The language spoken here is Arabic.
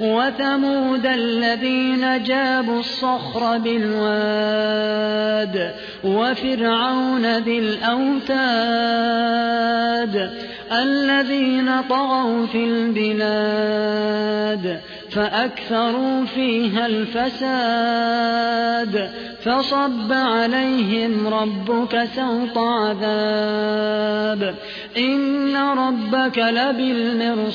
وثمود الذين جابوا الصخر بالواد وفرعون ذي الأوتاد الذين طغوا في البلاد فأكثروا فيها الفساد فصب عليهم ربك سوط عذاب. إن ربك لبالمرصاد.